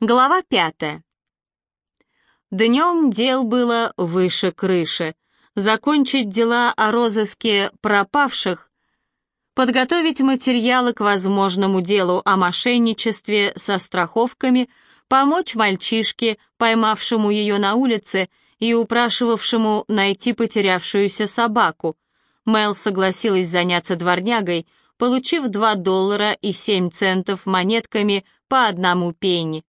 Глава пятая. Днем дел было выше крыши. Закончить дела о розыске пропавших, подготовить материалы к возможному делу о мошенничестве со страховками, помочь мальчишке, поймавшему ее на улице и упрашивавшему найти потерявшуюся собаку. Мел согласилась заняться дворнягой, получив 2 доллара и 7 центов монетками по одному пенни.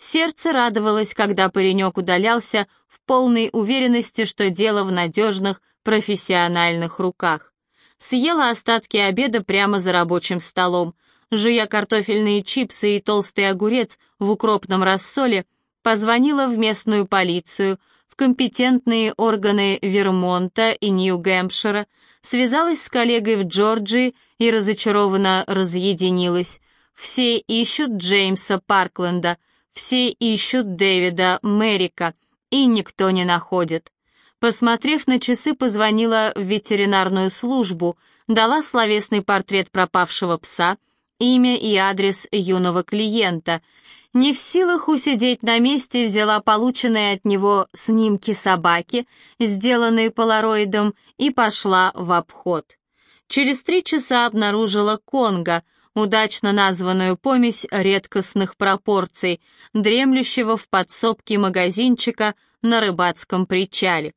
Сердце радовалось, когда паренек удалялся в полной уверенности, что дело в надежных профессиональных руках. Съела остатки обеда прямо за рабочим столом, жуя картофельные чипсы и толстый огурец в укропном рассоле, позвонила в местную полицию, в компетентные органы Вермонта и Нью-Гэмпшира, связалась с коллегой в Джорджии и разочарованно разъединилась. Все ищут Джеймса Паркленда — все ищут Дэвида Мэрика, и никто не находит. Посмотрев на часы, позвонила в ветеринарную службу, дала словесный портрет пропавшего пса, имя и адрес юного клиента. Не в силах усидеть на месте, взяла полученные от него снимки собаки, сделанные полароидом, и пошла в обход. Через три часа обнаружила Конга — удачно названную помесь редкостных пропорций, дремлющего в подсобке магазинчика на рыбацком причале.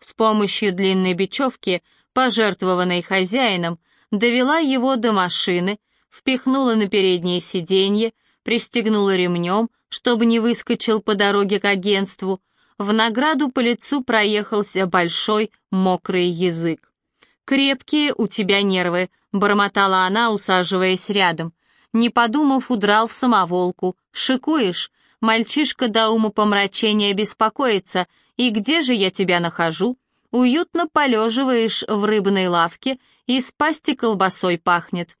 С помощью длинной бечевки, пожертвованной хозяином, довела его до машины, впихнула на переднее сиденье, пристегнула ремнем, чтобы не выскочил по дороге к агентству, в награду по лицу проехался большой мокрый язык. «Крепкие у тебя нервы», — бормотала она, усаживаясь рядом. Не подумав, удрал в самоволку. «Шикуешь? Мальчишка до ума помрачения беспокоится. И где же я тебя нахожу? Уютно полеживаешь в рыбной лавке, и с пасти колбасой пахнет».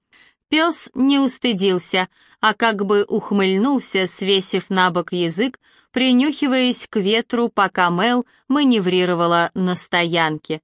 Пес не устыдился, а как бы ухмыльнулся, свесив на бок язык, принюхиваясь к ветру, пока Мел маневрировала на стоянке.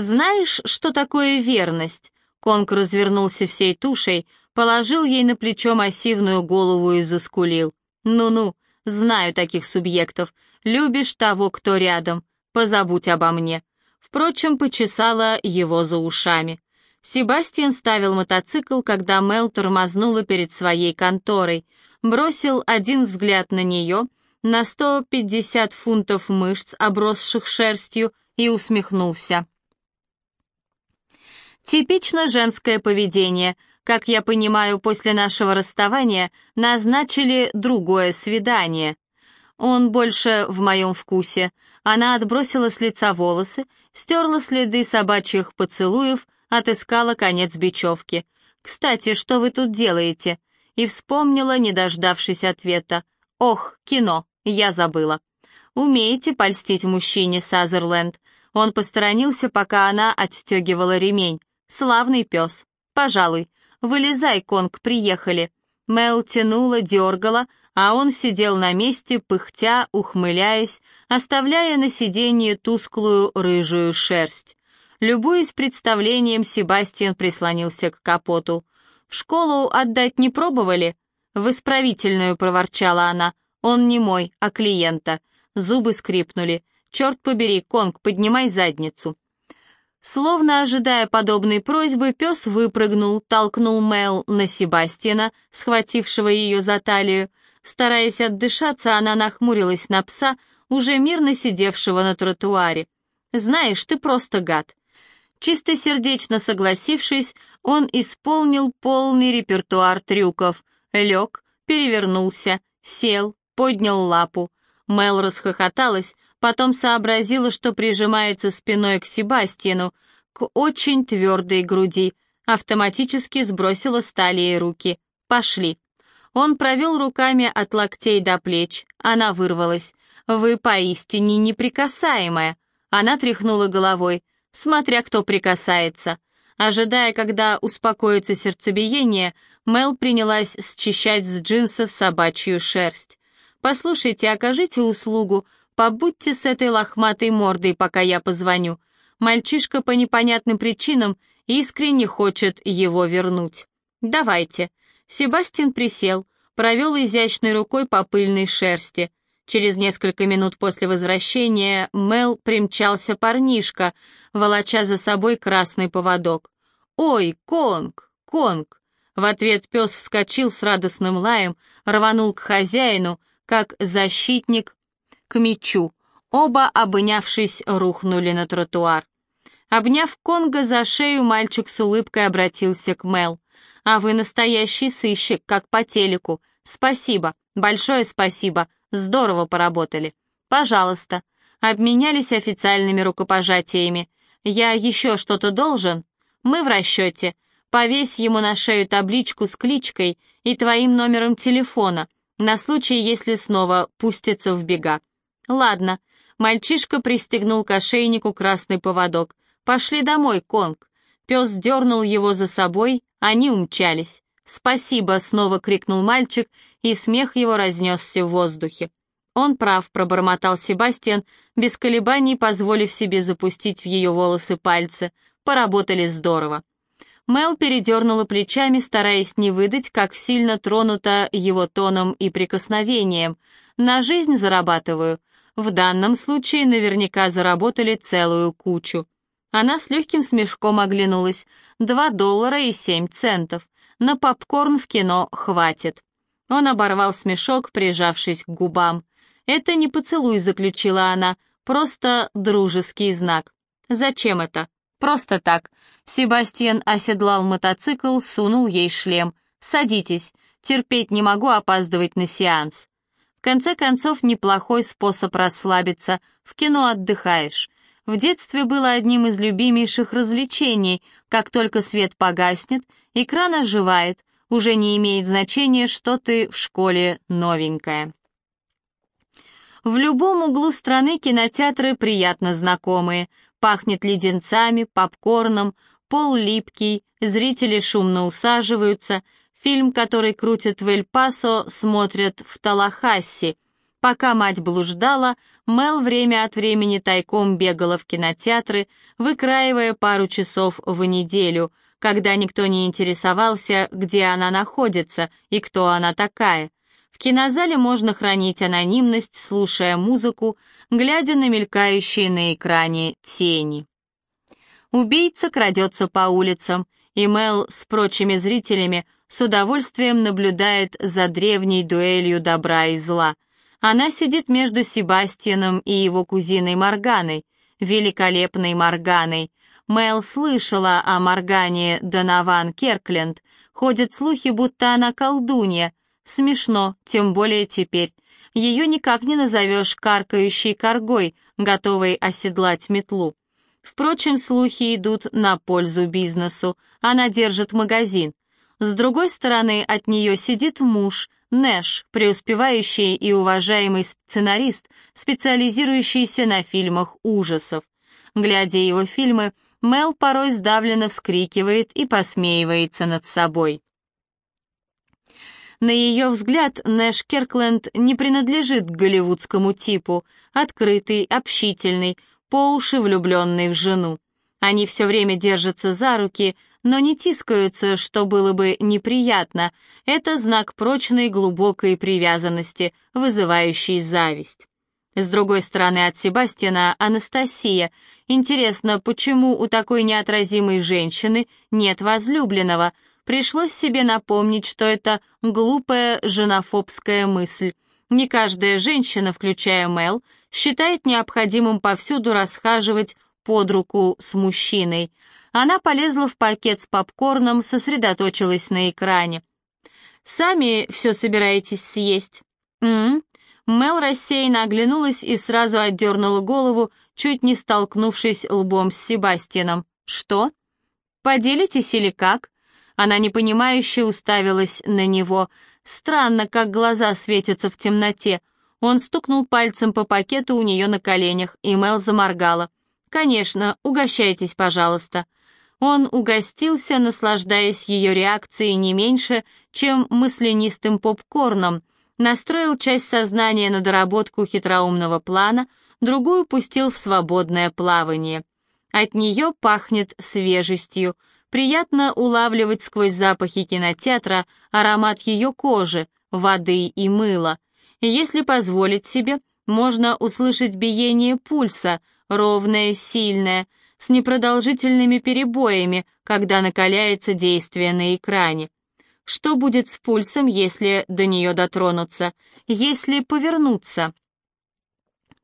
«Знаешь, что такое верность?» Конг развернулся всей тушей, положил ей на плечо массивную голову и заскулил. «Ну-ну, знаю таких субъектов. Любишь того, кто рядом. Позабудь обо мне». Впрочем, почесала его за ушами. Себастьян ставил мотоцикл, когда Мел тормознула перед своей конторой, бросил один взгляд на нее, на 150 фунтов мышц, обросших шерстью, и усмехнулся. Типично женское поведение. Как я понимаю, после нашего расставания назначили другое свидание. Он больше в моем вкусе. Она отбросила с лица волосы, стерла следы собачьих поцелуев, отыскала конец бечевки. «Кстати, что вы тут делаете?» И вспомнила, не дождавшись ответа. «Ох, кино, я забыла». «Умеете польстить мужчине, Сазерленд?» Он посторонился, пока она отстегивала ремень. Славный пес. Пожалуй. Вылезай, Конг, приехали. Мел тянула, дергала, а он сидел на месте, пыхтя, ухмыляясь, оставляя на сиденье тусклую рыжую шерсть. Любуясь представлением, Себастьян прислонился к капоту. «В школу отдать не пробовали?» «В исправительную», — проворчала она. «Он не мой, а клиента». Зубы скрипнули. «Черт побери, Конг, поднимай задницу». Словно ожидая подобной просьбы, пес выпрыгнул, толкнул Мел на Себастьяна, схватившего ее за талию. Стараясь отдышаться, она нахмурилась на пса, уже мирно сидевшего на тротуаре. «Знаешь, ты просто гад». Чистосердечно согласившись, он исполнил полный репертуар трюков. Лег, перевернулся, сел, поднял лапу. Мел расхохоталась, потом сообразила, что прижимается спиной к Себастьяну, к очень твердой груди, автоматически сбросила с талии руки. «Пошли». Он провел руками от локтей до плеч, она вырвалась. «Вы поистине неприкасаемая». Она тряхнула головой, смотря кто прикасается. Ожидая, когда успокоится сердцебиение, Мел принялась счищать с джинсов собачью шерсть. «Послушайте, окажите услугу, Побудьте с этой лохматой мордой, пока я позвоню. Мальчишка по непонятным причинам искренне хочет его вернуть. Давайте. Себастьян присел, провел изящной рукой по пыльной шерсти. Через несколько минут после возвращения Мел примчался парнишка, волоча за собой красный поводок. «Ой, Конг! Конг!» В ответ пес вскочил с радостным лаем, рванул к хозяину, как защитник к мечу. Оба, обнявшись, рухнули на тротуар. Обняв Конга за шею, мальчик с улыбкой обратился к Мел. «А вы настоящий сыщик, как по телеку. Спасибо, большое спасибо, здорово поработали. Пожалуйста». Обменялись официальными рукопожатиями. «Я еще что-то должен?» «Мы в расчете. Повесь ему на шею табличку с кличкой и твоим номером телефона, на случай, если снова пустится в бега». «Ладно». Мальчишка пристегнул к ошейнику красный поводок. «Пошли домой, Конг». Пес дернул его за собой, они умчались. «Спасибо!» — снова крикнул мальчик, и смех его разнесся в воздухе. «Он прав», — пробормотал Себастьян, без колебаний позволив себе запустить в ее волосы пальцы. «Поработали здорово». Мел передернула плечами, стараясь не выдать, как сильно тронута его тоном и прикосновением. «На жизнь зарабатываю. В данном случае наверняка заработали целую кучу». Она с легким смешком оглянулась. «Два доллара и семь центов. На попкорн в кино хватит». Он оборвал смешок, прижавшись к губам. «Это не поцелуй», — заключила она, — «просто дружеский знак». «Зачем это?» «Просто так». Себастьян оседлал мотоцикл, сунул ей шлем. «Садитесь. Терпеть не могу опаздывать на сеанс». Конце концов, неплохой способ расслабиться. В кино отдыхаешь. В детстве было одним из любимейших развлечений. Как только свет погаснет, экран оживает. Уже не имеет значения, что ты в школе новенькая. В любом углу страны кинотеатры приятно знакомые. Пахнет леденцами, попкорном, пол липкий, зрители шумно усаживаются. Фильм, который крутят в Эль-Пасо, смотрят в Талахасси. Пока мать блуждала, Мел время от времени тайком бегала в кинотеатры, выкраивая пару часов в неделю, когда никто не интересовался, где она находится и кто она такая. В кинозале можно хранить анонимность, слушая музыку, глядя на мелькающие на экране тени. Убийца крадется по улицам, и Мел с прочими зрителями с удовольствием наблюдает за древней дуэлью добра и зла. Она сидит между Себастьяном и его кузиной Морганой, великолепной Морганой. Мел слышала о Моргане Донован Керкленд. Ходят слухи, будто она колдунья, Смешно, тем более теперь. Ее никак не назовешь каркающей коргой, готовой оседлать метлу. Впрочем, слухи идут на пользу бизнесу. Она держит магазин. С другой стороны, от нее сидит муж, Нэш, преуспевающий и уважаемый сценарист, специализирующийся на фильмах ужасов. Глядя его фильмы, Мел порой сдавленно вскрикивает и посмеивается над собой. На ее взгляд, Нэш Керкленд не принадлежит к голливудскому типу, открытый, общительный, по уши влюбленный в жену. Они все время держатся за руки, но не тискаются, что было бы неприятно. Это знак прочной глубокой привязанности, вызывающей зависть. С другой стороны от Себастьяна Анастасия. Интересно, почему у такой неотразимой женщины нет возлюбленного — Пришлось себе напомнить, что это глупая женофобская мысль. Не каждая женщина, включая Мел, считает необходимым повсюду расхаживать под руку с мужчиной. Она полезла в пакет с попкорном, сосредоточилась на экране. «Сами все собираетесь съесть?» «М-м?» Мел рассеянно оглянулась и сразу отдернула голову, чуть не столкнувшись лбом с Себастьяном. «Что? Поделитесь или как?» Она непонимающе уставилась на него. Странно, как глаза светятся в темноте. Он стукнул пальцем по пакету у нее на коленях, и Мел заморгала. «Конечно, угощайтесь, пожалуйста». Он угостился, наслаждаясь ее реакцией не меньше, чем мысленистым попкорном, настроил часть сознания на доработку хитроумного плана, другую пустил в свободное плавание. От нее пахнет свежестью, Приятно улавливать сквозь запахи кинотеатра аромат ее кожи, воды и мыла. Если позволить себе, можно услышать биение пульса, ровное, сильное, с непродолжительными перебоями, когда накаляется действие на экране. Что будет с пульсом, если до нее дотронуться, если повернуться?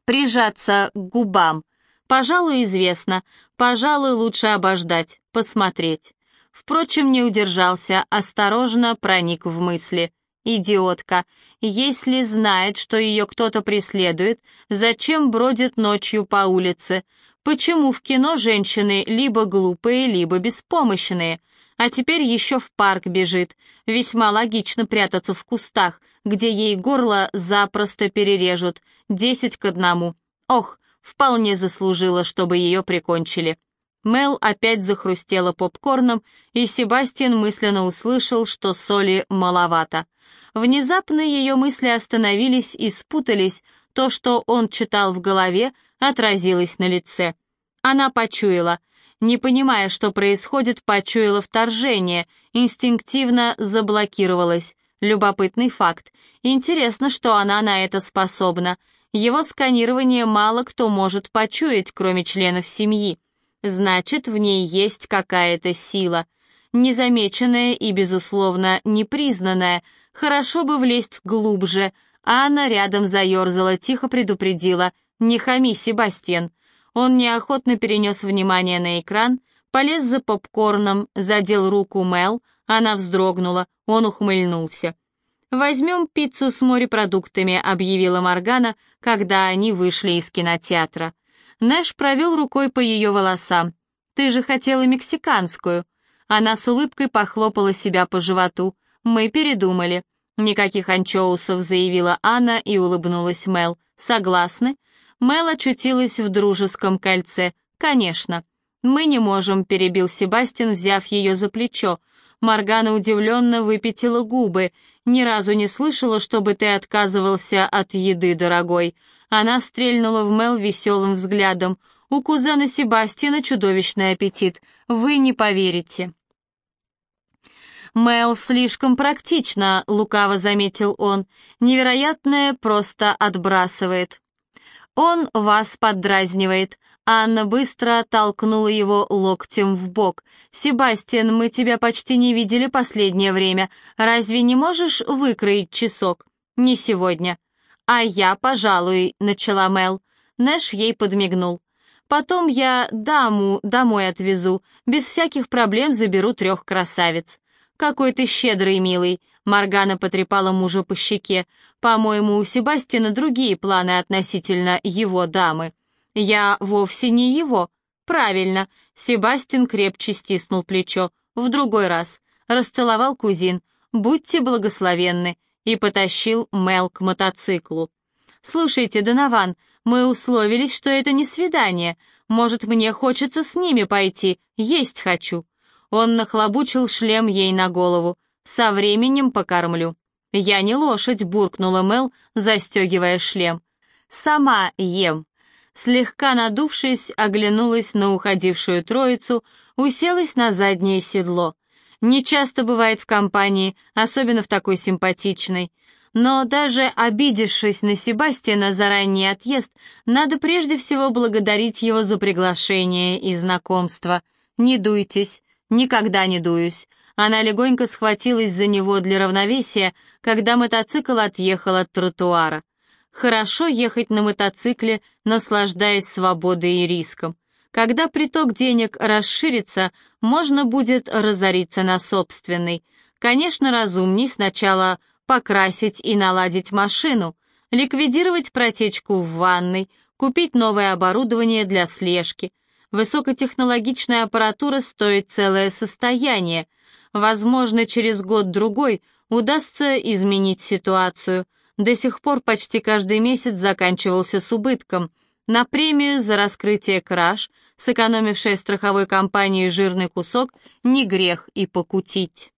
Прижаться к губам. Пожалуй, известно. Пожалуй, лучше обождать, посмотреть. Впрочем, не удержался, осторожно проник в мысли. Идиотка. Если знает, что ее кто-то преследует, зачем бродит ночью по улице? Почему в кино женщины либо глупые, либо беспомощные? А теперь еще в парк бежит. Весьма логично прятаться в кустах, где ей горло запросто перережут. Десять к одному. Ох, вполне заслужила, чтобы ее прикончили. Мел опять захрустела попкорном, и Себастьян мысленно услышал, что соли маловато. Внезапно ее мысли остановились и спутались, то, что он читал в голове, отразилось на лице. Она почуяла. Не понимая, что происходит, почуяла вторжение, инстинктивно заблокировалась. Любопытный факт. Интересно, что она на это способна. Его сканирование мало кто может почуять, кроме членов семьи. Значит, в ней есть какая-то сила. Незамеченная и, безусловно, непризнанная, Хорошо бы влезть глубже. Анна рядом заерзала, тихо предупредила. «Не хами, Себастьян». Он неохотно перенес внимание на экран, полез за попкорном, задел руку Мел, она вздрогнула, он ухмыльнулся. «Возьмем пиццу с морепродуктами», — объявила Моргана, когда они вышли из кинотеатра. Нэш провел рукой по ее волосам. «Ты же хотела мексиканскую». Она с улыбкой похлопала себя по животу. «Мы передумали». «Никаких анчоусов», — заявила Анна и улыбнулась Мел. «Согласны?» Мел очутилась в дружеском кольце. «Конечно». «Мы не можем», — перебил Себастьян, взяв ее за плечо. Моргана удивленно выпятила губы. «Ни разу не слышала, чтобы ты отказывался от еды, дорогой». Она стрельнула в Мел веселым взглядом. «У кузена Себастьяна чудовищный аппетит. Вы не поверите». «Мэл слишком практично», — лукаво заметил он. «Невероятное просто отбрасывает». «Он вас поддразнивает». Анна быстро оттолкнула его локтем в бок. «Себастьян, мы тебя почти не видели последнее время. Разве не можешь выкроить часок?» «Не сегодня». «А я, пожалуй», — начала Мел. Нэш ей подмигнул. «Потом я даму домой отвезу. Без всяких проблем заберу трех красавиц». «Какой ты щедрый, милый!» Маргана потрепала мужа по щеке. «По-моему, у Себастина другие планы относительно его дамы». «Я вовсе не его». «Правильно». Себастин крепче стиснул плечо. «В другой раз». Расцеловал кузин. «Будьте благословенны». И потащил Мел к мотоциклу. «Слушайте, Донован, мы условились, что это не свидание. Может, мне хочется с ними пойти, есть хочу». Он нахлобучил шлем ей на голову. «Со временем покормлю». «Я не лошадь», — буркнула Мел, застегивая шлем. «Сама ем». Слегка надувшись, оглянулась на уходившую троицу, уселась на заднее седло. Не часто бывает в компании, особенно в такой симпатичной. Но даже обидевшись на Себастьяна за ранний отъезд, надо прежде всего благодарить его за приглашение и знакомство. Не дуйтесь, Никогда не дуюсь. Она легонько схватилась за него для равновесия, когда мотоцикл отъехал от тротуара. Хорошо ехать на мотоцикле, наслаждаясь свободой и риском. Когда приток денег расширится, можно будет разориться на собственный. Конечно, разумней сначала покрасить и наладить машину, ликвидировать протечку в ванной, купить новое оборудование для слежки — Высокотехнологичная аппаратура стоит целое состояние. Возможно, через год-другой удастся изменить ситуацию. До сих пор почти каждый месяц заканчивался с убытком. На премию за раскрытие краж, сэкономившая страховой компании жирный кусок, не грех и покутить.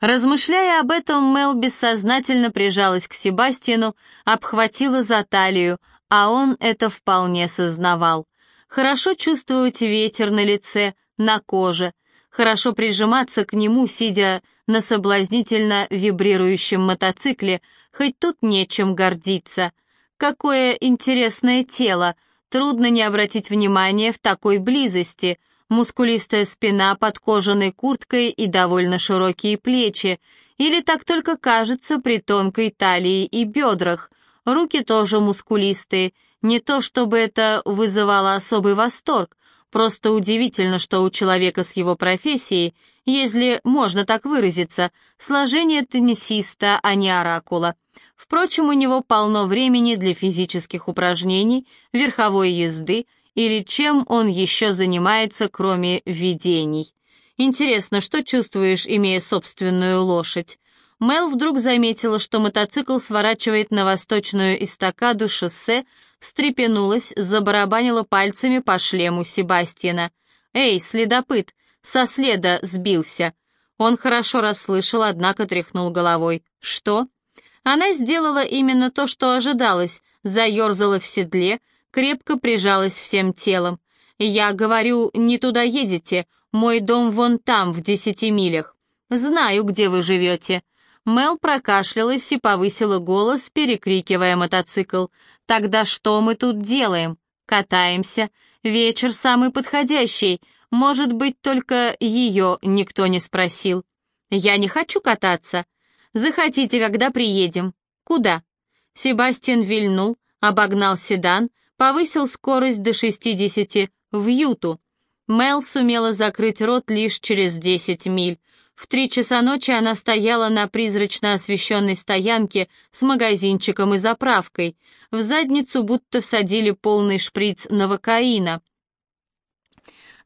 Размышляя об этом, Мел бессознательно прижалась к Себастьяну, обхватила за талию, а он это вполне сознавал. Хорошо чувствовать ветер на лице, на коже. Хорошо прижиматься к нему, сидя на соблазнительно вибрирующем мотоцикле, хоть тут нечем гордиться. Какое интересное тело, трудно не обратить внимания в такой близости. Мускулистая спина под кожаной курткой и довольно широкие плечи, или так только кажется при тонкой талии и бедрах. Руки тоже мускулистые, не то чтобы это вызывало особый восторг, просто удивительно, что у человека с его профессией, если можно так выразиться, сложение теннисиста, а не оракула. Впрочем, у него полно времени для физических упражнений, верховой езды или чем он еще занимается, кроме видений. Интересно, что чувствуешь, имея собственную лошадь? Мел вдруг заметила, что мотоцикл сворачивает на восточную эстакаду шоссе, встрепенулась, забарабанила пальцами по шлему Себастьяна. «Эй, следопыт, со следа сбился!» Он хорошо расслышал, однако тряхнул головой. «Что?» Она сделала именно то, что ожидалось, заерзала в седле, крепко прижалась всем телом. «Я говорю, не туда едете, мой дом вон там, в десяти милях. Знаю, где вы живете». Мел прокашлялась и повысила голос, перекрикивая мотоцикл. «Тогда что мы тут делаем? Катаемся. Вечер самый подходящий. Может быть, только ее никто не спросил. Я не хочу кататься. Захотите, когда приедем. Куда?» Себастьян вильнул, обогнал седан, повысил скорость до 60 в Юту. Мел сумела закрыть рот лишь через 10 миль. В три часа ночи она стояла на призрачно освещенной стоянке с магазинчиком и заправкой. В задницу будто всадили полный шприц новокаина.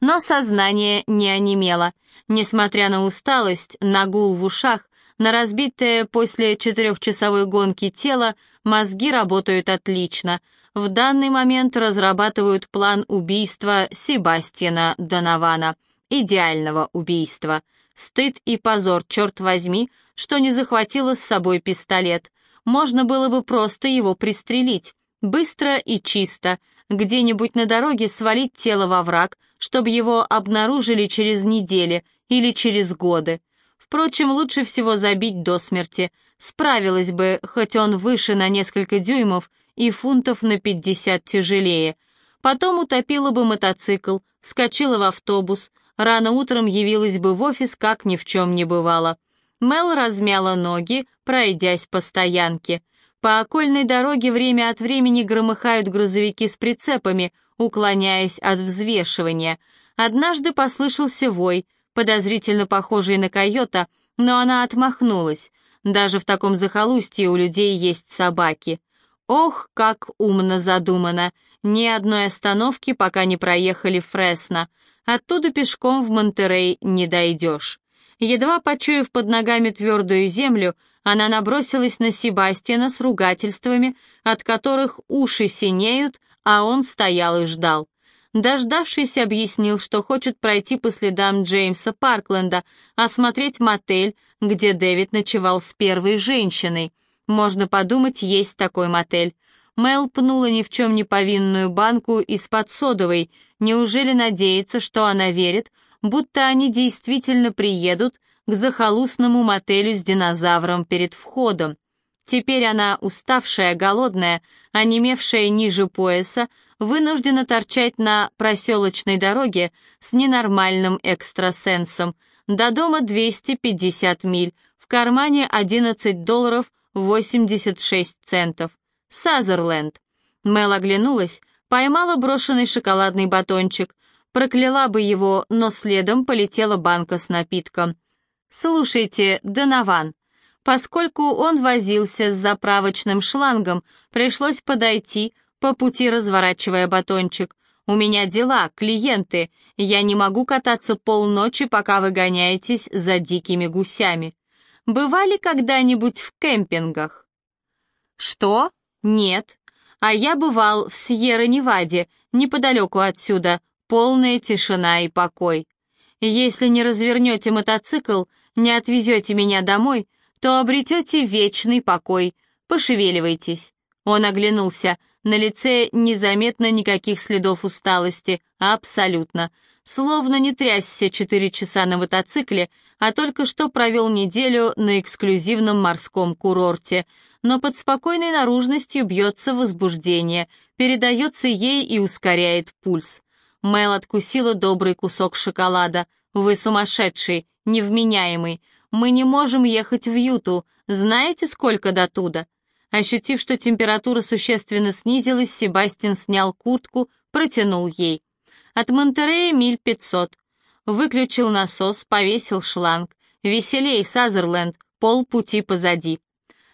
Но сознание не онемело. Несмотря на усталость, на гул в ушах, на разбитое после четырехчасовой гонки тело, мозги работают отлично. В данный момент разрабатывают план убийства Себастьяна Донована. Идеального убийства. Стыд и позор, черт возьми, что не захватила с собой пистолет. Можно было бы просто его пристрелить. Быстро и чисто. Где-нибудь на дороге свалить тело во враг, чтобы его обнаружили через недели или через годы. Впрочем, лучше всего забить до смерти. Справилась бы, хоть он выше на несколько дюймов и фунтов на пятьдесят тяжелее. Потом утопила бы мотоцикл, скочила в автобус, рано утром явилась бы в офис, как ни в чем не бывало. Мел размяла ноги, пройдясь по стоянке. По окольной дороге время от времени громыхают грузовики с прицепами, уклоняясь от взвешивания. Однажды послышался вой, подозрительно похожий на койота, но она отмахнулась. Даже в таком захолустье у людей есть собаки. Ох, как умно задумано. Ни одной остановки, пока не проехали Фресно. Оттуда пешком в Монтерей не дойдешь. Едва почуяв под ногами твердую землю, она набросилась на Себастьяна с ругательствами, от которых уши синеют, а он стоял и ждал. Дождавшись, объяснил, что хочет пройти по следам Джеймса Паркленда, осмотреть мотель, где Дэвид ночевал с первой женщиной. Можно подумать, есть такой мотель. Мел пнула ни в чем не повинную банку из-под содовой. Неужели надеется, что она верит, будто они действительно приедут к захолустному мотелю с динозавром перед входом? Теперь она, уставшая, голодная, онемевшая ниже пояса, вынуждена торчать на проселочной дороге с ненормальным экстрасенсом. До дома 250 миль, в кармане 11 долларов 86 центов. Сазерленд. Мел оглянулась, поймала брошенный шоколадный батончик, прокляла бы его, но следом полетела банка с напитком. «Слушайте, Донован, поскольку он возился с заправочным шлангом, пришлось подойти, по пути разворачивая батончик. «У меня дела, клиенты. Я не могу кататься полночи, пока вы гоняетесь за дикими гусями. Бывали когда-нибудь в кемпингах?» «Что?» «Нет. А я бывал в Сьерра-Неваде, неподалеку отсюда, полная тишина и покой. Если не развернете мотоцикл, не отвезете меня домой, то обретете вечный покой. Пошевеливайтесь». Он оглянулся. На лице незаметно никаких следов усталости. Абсолютно. словно не трясся четыре часа на мотоцикле, а только что провел неделю на эксклюзивном морском курорте, но под спокойной наружностью бьется возбуждение, передается ей и ускоряет пульс. Мэл откусила добрый кусок шоколада. «Вы сумасшедший, невменяемый. Мы не можем ехать в Юту. Знаете, сколько до туда?» Ощутив, что температура существенно снизилась, Себастьян снял куртку, протянул ей. От Монтерея миль пятьсот. Выключил насос, повесил шланг. Веселей, Сазерленд, полпути позади.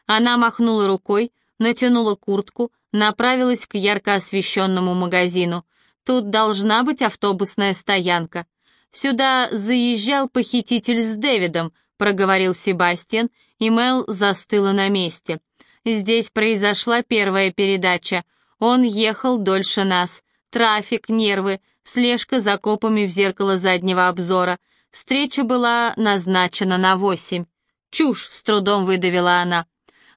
Она махнула рукой, натянула куртку, направилась к ярко освещенному магазину. Тут должна быть автобусная стоянка. Сюда заезжал похититель с Дэвидом, проговорил Себастьян, и Мел застыла на месте. Здесь произошла первая передача. Он ехал дольше нас. Трафик, нервы, слежка за копами в зеркало заднего обзора. Встреча была назначена на восемь. «Чушь!» — с трудом выдавила она.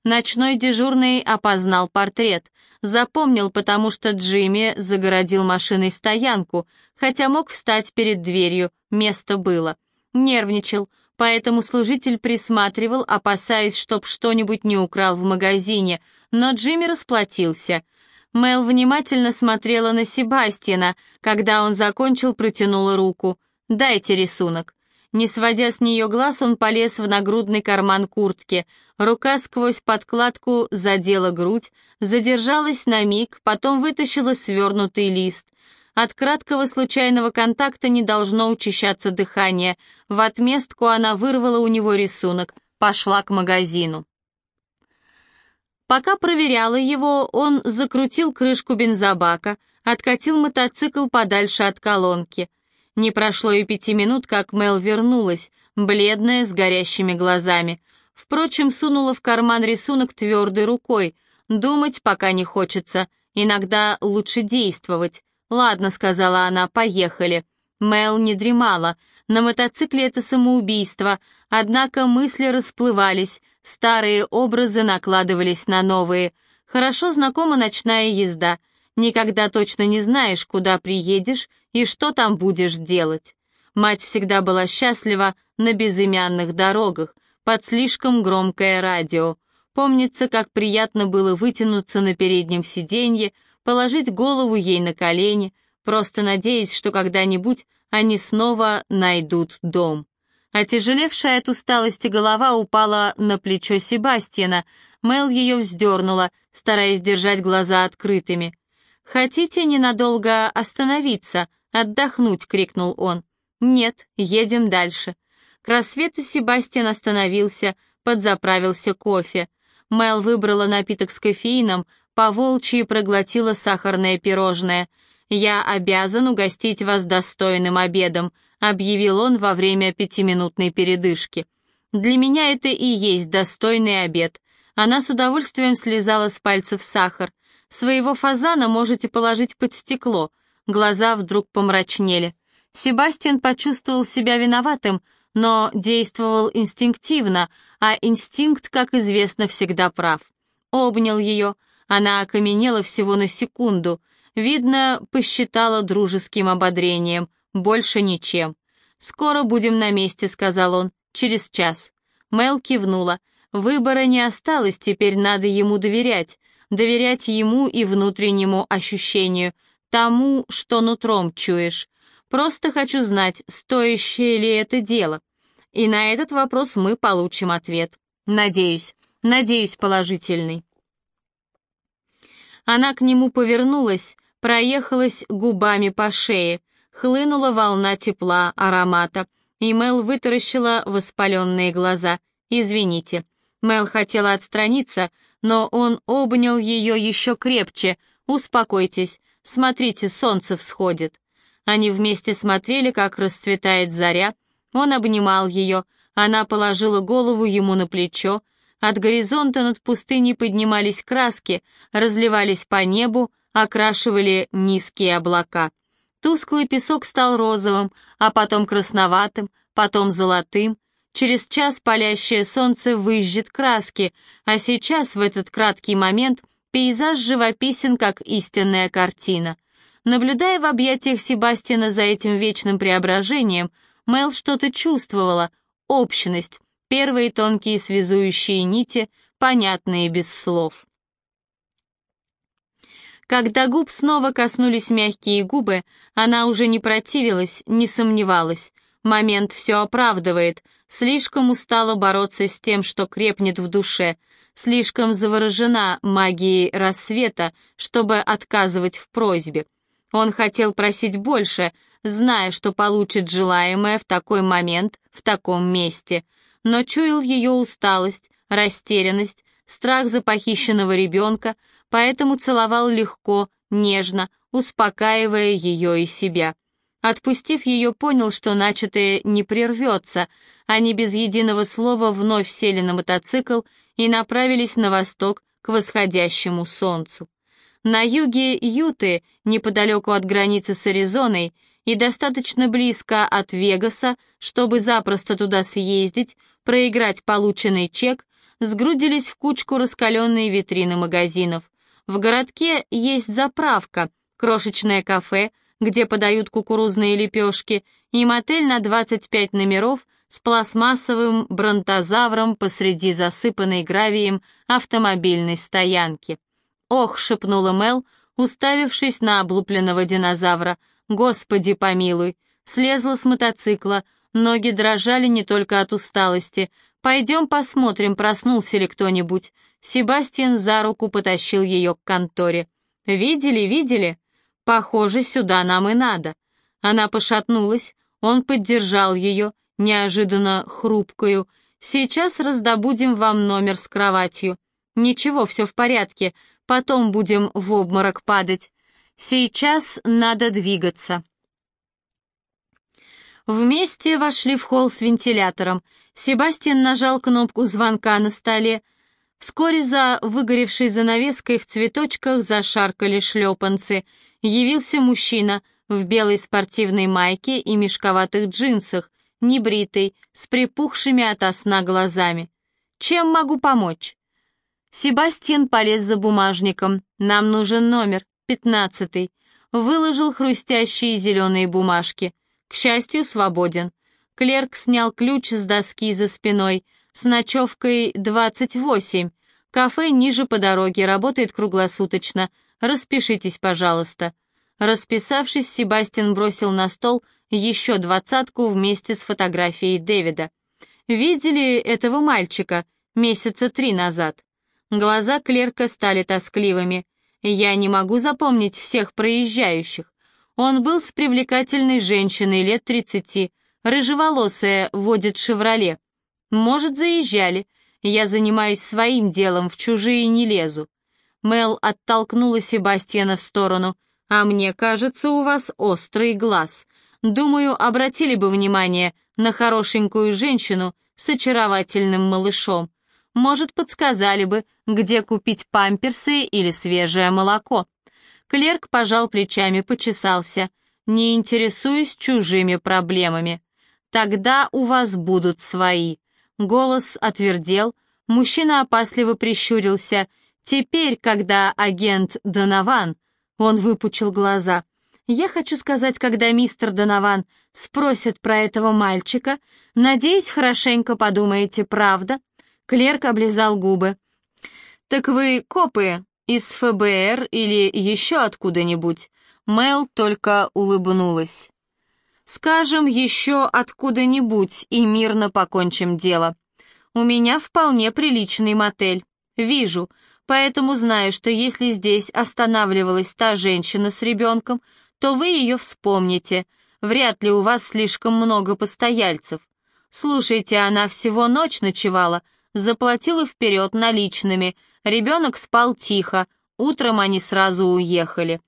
Ночной дежурный опознал портрет. Запомнил, потому что Джимми загородил машиной стоянку, хотя мог встать перед дверью, место было. Нервничал, поэтому служитель присматривал, опасаясь, чтоб что-нибудь не украл в магазине, но Джимми расплатился. Мел внимательно смотрела на Себастьяна, когда он закончил, протянула руку. «Дайте рисунок». Не сводя с нее глаз, он полез в нагрудный карман куртки. Рука сквозь подкладку задела грудь, задержалась на миг, потом вытащила свернутый лист. От краткого случайного контакта не должно учащаться дыхание. В отместку она вырвала у него рисунок, пошла к магазину. Пока проверяла его, он закрутил крышку бензобака, откатил мотоцикл подальше от колонки. Не прошло и пяти минут, как Мел вернулась, бледная, с горящими глазами. Впрочем, сунула в карман рисунок твердой рукой. Думать пока не хочется, иногда лучше действовать. «Ладно», — сказала она, — «поехали». Мел не дремала. На мотоцикле это самоубийство, однако мысли расплывались, старые образы накладывались на новые. Хорошо знакома ночная езда. Никогда точно не знаешь, куда приедешь и что там будешь делать. Мать всегда была счастлива на безымянных дорогах, под слишком громкое радио. Помнится, как приятно было вытянуться на переднем сиденье, положить голову ей на колени, просто надеясь, что когда-нибудь они снова найдут дом. Отяжелевшая от усталости голова упала на плечо Себастьяна. Мел ее вздернула, стараясь держать глаза открытыми. «Хотите ненадолго остановиться, отдохнуть?» — крикнул он. «Нет, едем дальше». К рассвету Себастьян остановился, подзаправился кофе. Мел выбрала напиток с кофеином, по волчьи проглотила сахарное пирожное. «Я обязан угостить вас достойным обедом», — объявил он во время пятиминутной передышки. «Для меня это и есть достойный обед». Она с удовольствием слезала с пальцев сахар. «Своего фазана можете положить под стекло». Глаза вдруг помрачнели. Себастьян почувствовал себя виноватым, но действовал инстинктивно, а инстинкт, как известно, всегда прав. Обнял ее, она окаменела всего на секунду. Видно, посчитала дружеским ободрением, больше ничем. «Скоро будем на месте», — сказал он, — «через час». Мел кивнула. Выбора не осталось, теперь надо ему доверять. Доверять ему и внутреннему ощущению, тому, что нутром чуешь. Просто хочу знать, стоящее ли это дело. И на этот вопрос мы получим ответ. Надеюсь, надеюсь, положительный. Она к нему повернулась, проехалась губами по шее, хлынула волна тепла, аромата, и Мел вытаращила воспаленные глаза. «Извините». Мел хотела отстраниться, но он обнял ее еще крепче. «Успокойтесь, смотрите, солнце всходит». Они вместе смотрели, как расцветает заря. Он обнимал ее, она положила голову ему на плечо, от горизонта над пустыней поднимались краски, разливались по небу, окрашивали низкие облака. Тусклый песок стал розовым, а потом красноватым, потом золотым. Через час палящее солнце выжжет краски, а сейчас, в этот краткий момент, пейзаж живописен, как истинная картина. Наблюдая в объятиях Себастьяна за этим вечным преображением, Мэл что-то чувствовала, общность, первые тонкие связующие нити, понятные без слов. Когда губ снова коснулись мягкие губы, она уже не противилась, не сомневалась. Момент все оправдывает, слишком устала бороться с тем, что крепнет в душе, слишком заворожена магией рассвета, чтобы отказывать в просьбе. Он хотел просить больше, зная, что получит желаемое в такой момент, в таком месте, но чуял ее усталость, растерянность, страх за похищенного ребенка, поэтому целовал легко, нежно, успокаивая ее и себя. Отпустив ее, понял, что начатое не прервется. Они без единого слова вновь сели на мотоцикл и направились на восток к восходящему солнцу. На юге Юты, неподалеку от границы с Аризоной, и достаточно близко от Вегаса, чтобы запросто туда съездить, проиграть полученный чек, сгрудились в кучку раскаленные витрины магазинов. В городке есть заправка, крошечное кафе, где подают кукурузные лепешки, и мотель на 25 номеров с пластмассовым бронтозавром посреди засыпанной гравием автомобильной стоянки. «Ох!» — шепнула Мел, уставившись на облупленного динозавра. «Господи помилуй!» Слезла с мотоцикла, ноги дрожали не только от усталости. «Пойдем посмотрим, проснулся ли кто-нибудь». Себастьян за руку потащил ее к конторе. «Видели, видели? Похоже, сюда нам и надо». Она пошатнулась, он поддержал ее, неожиданно хрупкую. «Сейчас раздобудем вам номер с кроватью». «Ничего, все в порядке. Потом будем в обморок падать. Сейчас надо двигаться. Вместе вошли в холл с вентилятором. Себастьян нажал кнопку звонка на столе. Вскоре за выгоревшей занавеской в цветочках зашаркали шлепанцы. Явился мужчина в белой спортивной майке и мешковатых джинсах, небритый, с припухшими от сна глазами. «Чем могу помочь?» Себастьян полез за бумажником. Нам нужен номер, пятнадцатый. Выложил хрустящие зеленые бумажки. К счастью, свободен. Клерк снял ключ с доски за спиной с ночевкой 28. Кафе ниже по дороге, работает круглосуточно. Распишитесь, пожалуйста. Расписавшись, Себастьян бросил на стол еще двадцатку вместе с фотографией Дэвида. Видели этого мальчика месяца три назад? Глаза клерка стали тоскливыми. Я не могу запомнить всех проезжающих. Он был с привлекательной женщиной лет тридцати, рыжеволосая, водит «Шевроле». Может, заезжали. Я занимаюсь своим делом, в чужие не лезу. Мел оттолкнула Себастьяна в сторону. «А мне кажется, у вас острый глаз. Думаю, обратили бы внимание на хорошенькую женщину с очаровательным малышом. Может, подсказали бы, где купить памперсы или свежее молоко. Клерк пожал плечами, почесался. Не интересуюсь чужими проблемами. Тогда у вас будут свои. Голос отвердел, мужчина опасливо прищурился. Теперь, когда агент Донован, он выпучил глаза. Я хочу сказать, когда мистер Донован спросит про этого мальчика, надеюсь, хорошенько подумаете, правда? Клерк облизал губы. «Так вы копы из ФБР или еще откуда-нибудь?» Мэл только улыбнулась. «Скажем, еще откуда-нибудь и мирно покончим дело. У меня вполне приличный мотель. Вижу, поэтому знаю, что если здесь останавливалась та женщина с ребенком, то вы ее вспомните. Вряд ли у вас слишком много постояльцев. Слушайте, она всего ночь ночевала, заплатила вперед наличными, ребенок спал тихо, утром они сразу уехали.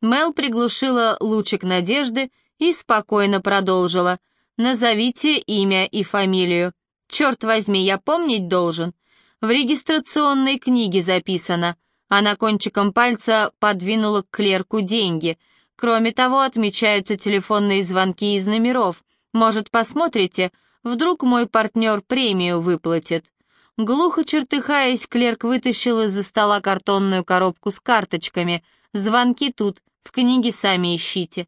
Мел приглушила лучик надежды и спокойно продолжила. «Назовите имя и фамилию. Черт возьми, я помнить должен. В регистрационной книге записано». Она кончиком пальца подвинула к клерку деньги. Кроме того, отмечаются телефонные звонки из номеров. Может, посмотрите? Вдруг мой партнер премию выплатит. Глухо чертыхаясь, клерк вытащил из-за стола картонную коробку с карточками. Звонки тут, В книге сами ищите».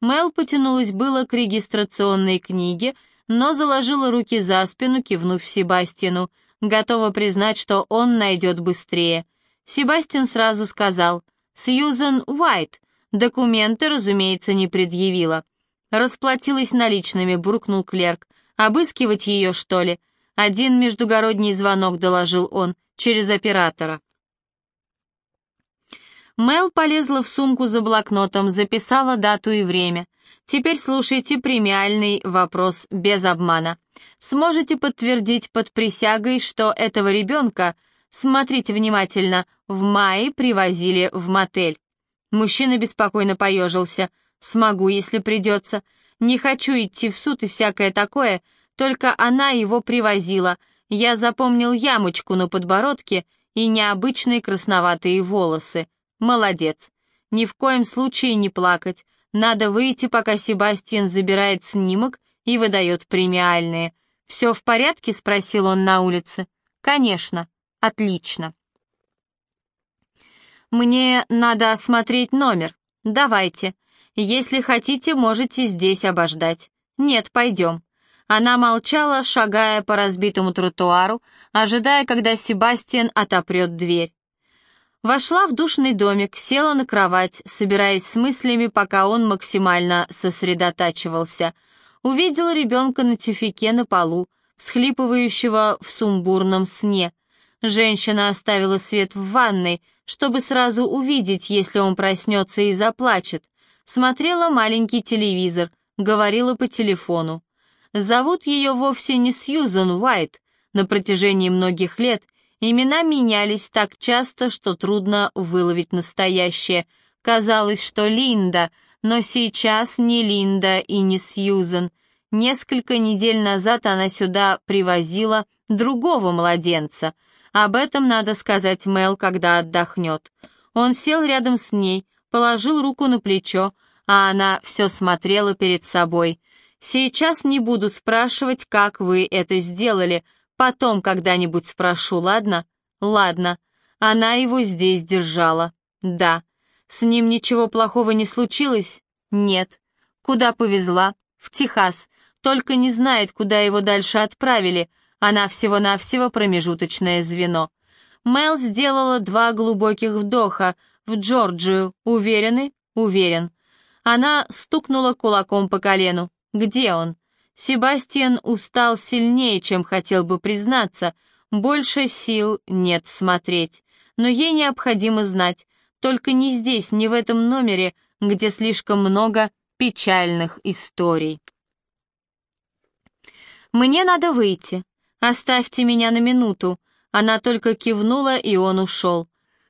Мел потянулась было к регистрационной книге, но заложила руки за спину, кивнув Себастину, готова признать, что он найдет быстрее. Себастьян сразу сказал «Сьюзен Уайт». Документы, разумеется, не предъявила. Расплатилась наличными, буркнул клерк. «Обыскивать ее, что ли?» «Один междугородний звонок», — доложил он, — «через оператора». Мел полезла в сумку за блокнотом, записала дату и время. Теперь слушайте премиальный вопрос без обмана. Сможете подтвердить под присягой, что этого ребенка, смотрите внимательно, в мае привозили в мотель? Мужчина беспокойно поежился. «Смогу, если придется. Не хочу идти в суд и всякое такое, только она его привозила. Я запомнил ямочку на подбородке и необычные красноватые волосы. Молодец. Ни в коем случае не плакать. Надо выйти, пока Себастьян забирает снимок и выдает премиальные. «Все в порядке?» — спросил он на улице. «Конечно. Отлично». «Мне надо осмотреть номер. Давайте. Если хотите, можете здесь обождать. Нет, пойдем». Она молчала, шагая по разбитому тротуару, ожидая, когда Себастьян отопрет дверь. Вошла в душный домик, села на кровать, собираясь с мыслями, пока он максимально сосредотачивался. Увидела ребенка на тюфике на полу, схлипывающего в сумбурном сне. Женщина оставила свет в ванной, чтобы сразу увидеть, если он проснется и заплачет. Смотрела маленький телевизор, говорила по телефону. Зовут ее вовсе не Сьюзан Уайт. На протяжении многих лет Имена менялись так часто, что трудно выловить настоящее. Казалось, что Линда, но сейчас не Линда и не Сьюзен. Несколько недель назад она сюда привозила другого младенца. Об этом надо сказать Мел, когда отдохнет. Он сел рядом с ней, положил руку на плечо, а она все смотрела перед собой. «Сейчас не буду спрашивать, как вы это сделали», Потом когда-нибудь спрошу, ладно? Ладно. Она его здесь держала. Да. С ним ничего плохого не случилось? Нет. Куда повезла? В Техас. Только не знает, куда его дальше отправили. Она всего-навсего промежуточное звено. Мел сделала два глубоких вдоха. В Джорджию. Уверены? Уверен. Она стукнула кулаком по колену. Где он? Себастьян устал сильнее, чем хотел бы признаться, больше сил нет смотреть. Но ей необходимо знать, только не здесь, не в этом номере, где слишком много печальных историй. «Мне надо выйти. Оставьте меня на минуту». Она только кивнула, и он ушел.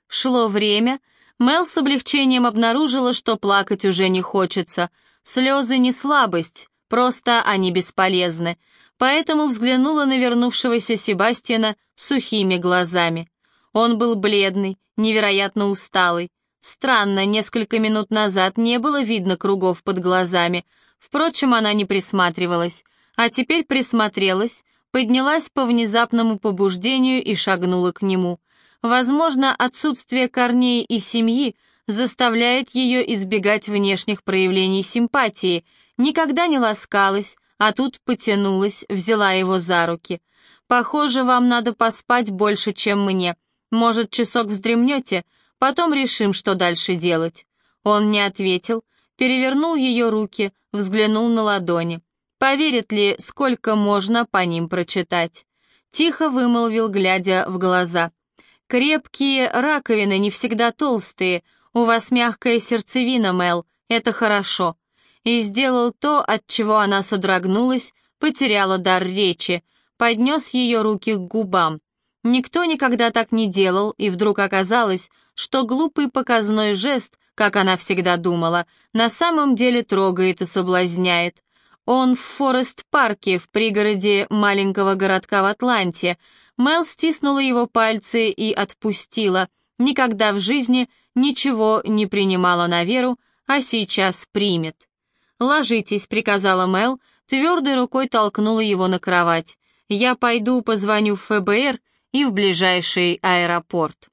Шло время. Мел с облегчением обнаружила, что плакать уже не хочется. Слезы не слабость, Просто они бесполезны. Поэтому взглянула на вернувшегося Себастьяна сухими глазами. Он был бледный, невероятно усталый. Странно, несколько минут назад не было видно кругов под глазами. Впрочем, она не присматривалась. А теперь присмотрелась, поднялась по внезапному побуждению и шагнула к нему. Возможно, отсутствие корней и семьи заставляет ее избегать внешних проявлений симпатии — Никогда не ласкалась, а тут потянулась, взяла его за руки. «Похоже, вам надо поспать больше, чем мне. Может, часок вздремнете? Потом решим, что дальше делать». Он не ответил, перевернул ее руки, взглянул на ладони. Поверит ли, сколько можно по ним прочитать? Тихо вымолвил, глядя в глаза. «Крепкие раковины, не всегда толстые. У вас мягкая сердцевина, Мел, это хорошо и сделал то, от чего она содрогнулась, потеряла дар речи, поднес ее руки к губам. Никто никогда так не делал, и вдруг оказалось, что глупый показной жест, как она всегда думала, на самом деле трогает и соблазняет. Он в Форест-парке, в пригороде маленького городка в Атланте. Мел стиснула его пальцы и отпустила. Никогда в жизни ничего не принимала на веру, а сейчас примет. «Ложитесь», — приказала Мел, твердой рукой толкнула его на кровать. «Я пойду позвоню в ФБР и в ближайший аэропорт».